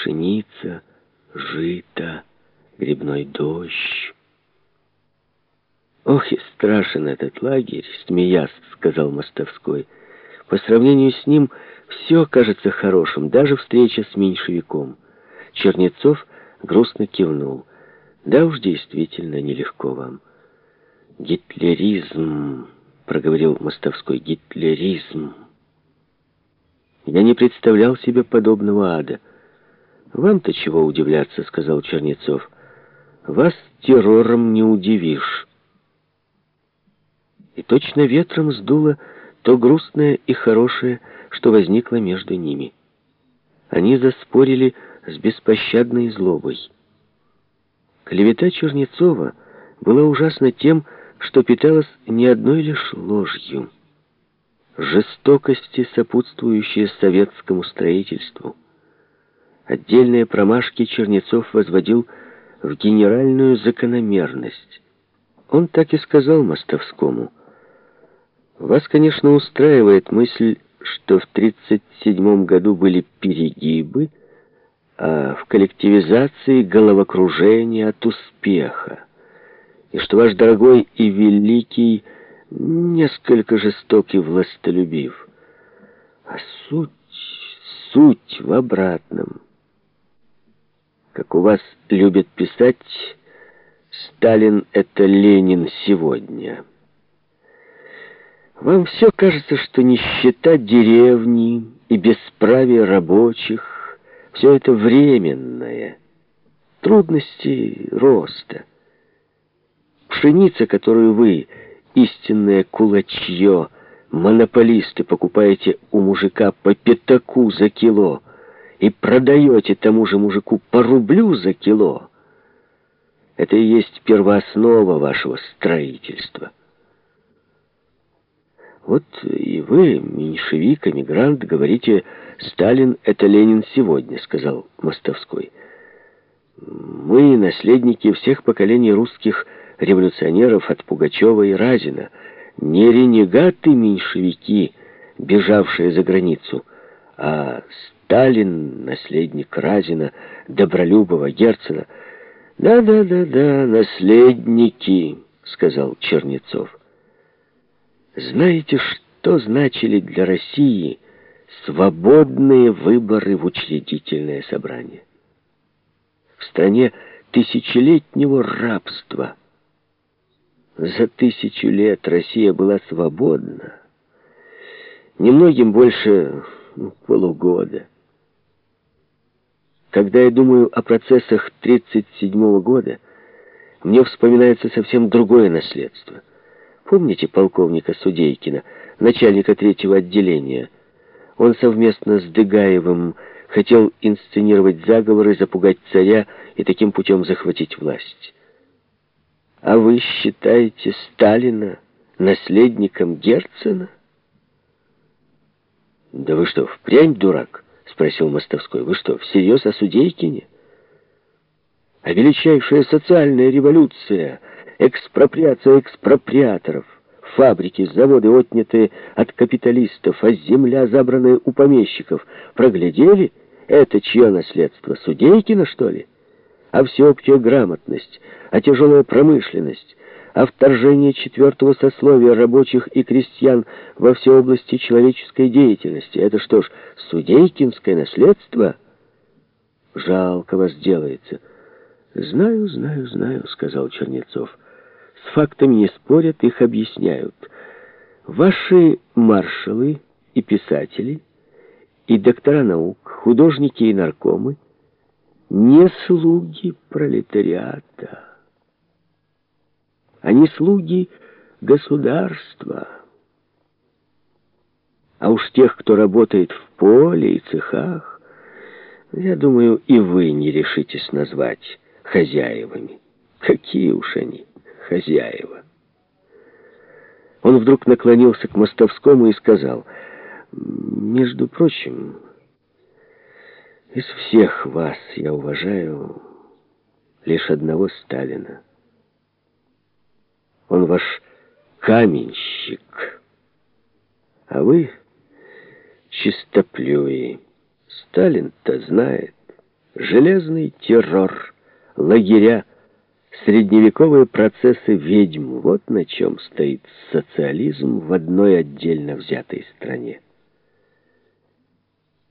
пшеница, жито, грибной дождь. «Ох и страшен этот лагерь!» — смеясь, сказал Мостовской. «По сравнению с ним все кажется хорошим, даже встреча с меньшевиком». Чернецов грустно кивнул. «Да уж, действительно, нелегко вам». «Гитлеризм», — проговорил Мостовской, — «гитлеризм». «Я не представлял себе подобного ада». «Вам-то чего удивляться», — сказал Чернецов. «Вас террором не удивишь». И точно ветром сдуло то грустное и хорошее, что возникло между ними. Они заспорили с беспощадной злобой. Клевета Чернецова была ужасна тем, что питалась не одной лишь ложью. Жестокости, сопутствующие советскому строительству. Отдельные промашки Чернецов возводил в генеральную закономерность. Он так и сказал Мостовскому. «Вас, конечно, устраивает мысль, что в 1937 году были перегибы, а в коллективизации головокружение от успеха, и что ваш дорогой и великий несколько жестокий властолюбив. А суть, суть в обратном. Как у вас любят писать, Сталин — это Ленин сегодня. Вам все кажется, что нищета деревни и бесправие рабочих — все это временное, трудности роста. Пшеница, которую вы, истинное кулачье, монополисты, покупаете у мужика по пятаку за кило и продаете тому же мужику по рублю за кило, это и есть первооснова вашего строительства. Вот и вы, меньшевик, эмигрант, говорите, Сталин — это Ленин сегодня, сказал Мостовской. Мы, наследники всех поколений русских революционеров от Пугачева и Разина, не ренегаты меньшевики, бежавшие за границу, а Сталин, наследник Разина, Добролюбова, Герцена. «Да-да-да-да, наследники», — сказал Чернецов. Знаете, что значили для России свободные выборы в учредительное собрание? В стране тысячелетнего рабства. За тысячу лет Россия была свободна. Немногим больше ну, полугода. Когда я думаю о процессах 1937 года, мне вспоминается совсем другое наследство — Помните полковника Судейкина, начальника третьего отделения? Он совместно с Дыгаевым хотел инсценировать заговоры, запугать царя и таким путем захватить власть. А вы считаете Сталина наследником Герцена? Да вы что, впрямь дурак? Спросил Мостовской. Вы что, всерьез о Судейкине? А величайшая социальная революция — экспроприация экспроприаторов, фабрики, заводы, отнятые от капиталистов, а земля, забранная у помещиков, проглядели? Это чье наследство? Судейкина, что ли? А всеобщая грамотность, а тяжелая промышленность, а вторжение четвертого сословия рабочих и крестьян во все области человеческой деятельности. Это что ж, судейкинское наследство? Жалко вас делается. «Знаю, знаю, знаю», — сказал Чернецов. С фактами не спорят, их объясняют. Ваши маршалы и писатели, и доктора наук, художники и наркомы не слуги пролетариата. Они слуги государства. А уж тех, кто работает в поле и цехах, я думаю, и вы не решитесь назвать хозяевами. Какие уж они хозяева. Он вдруг наклонился к Мостовскому и сказал, «Между прочим, из всех вас я уважаю лишь одного Сталина. Он ваш каменщик, а вы чистоплюи. Сталин-то знает, Железный террор, лагеря, средневековые процессы ведьм — вот на чем стоит социализм в одной отдельно взятой стране.